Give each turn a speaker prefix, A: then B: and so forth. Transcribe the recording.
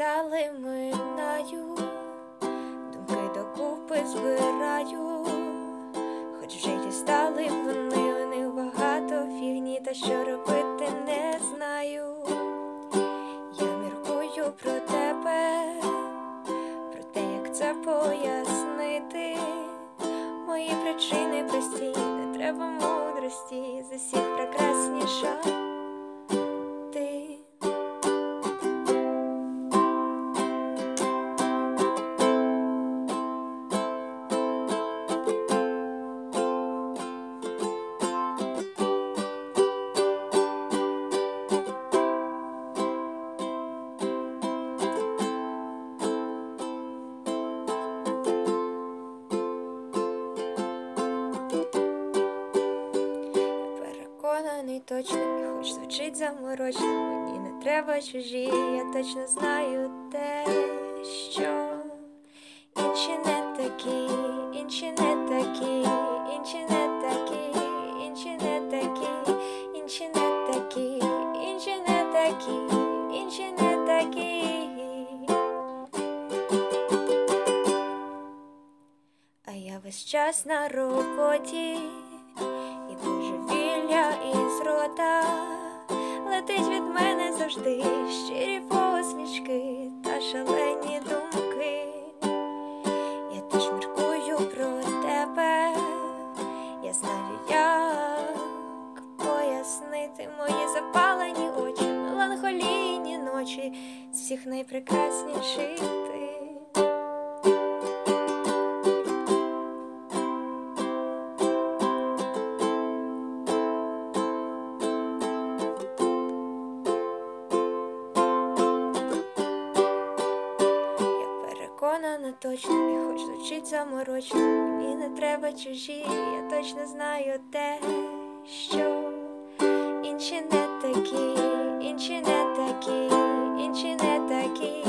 A: граю, думки докупи збираю, хоч вже й дістали вони, у них багато фігні, та що робити не знаю. Я міркую про тебе, про те, як це пояснити. Мої причини прості, треба мудрості, з усіх прекрасніша Переконаний точно, і хоч звучить заморочно, мені не треба чужі, я точно знаю те, що інші не такі, інші не такі, інші не такі, інші не такі, інші не такі, інші не такі, інші не такі. А я весь час на роботі, божевілля із рота летить від мене завжди щирі посмішки та шалені думки. Я теж міркую про тебе, я знаю, як пояснити мої запалені очі, меланхолійні ночі, з всіх найпрекрасніший ти. Переконана точно, і хоч звучить заморочно, мені не треба чужі, я точно знаю те, що не не не інші не такі, інші не такі, інші не такі.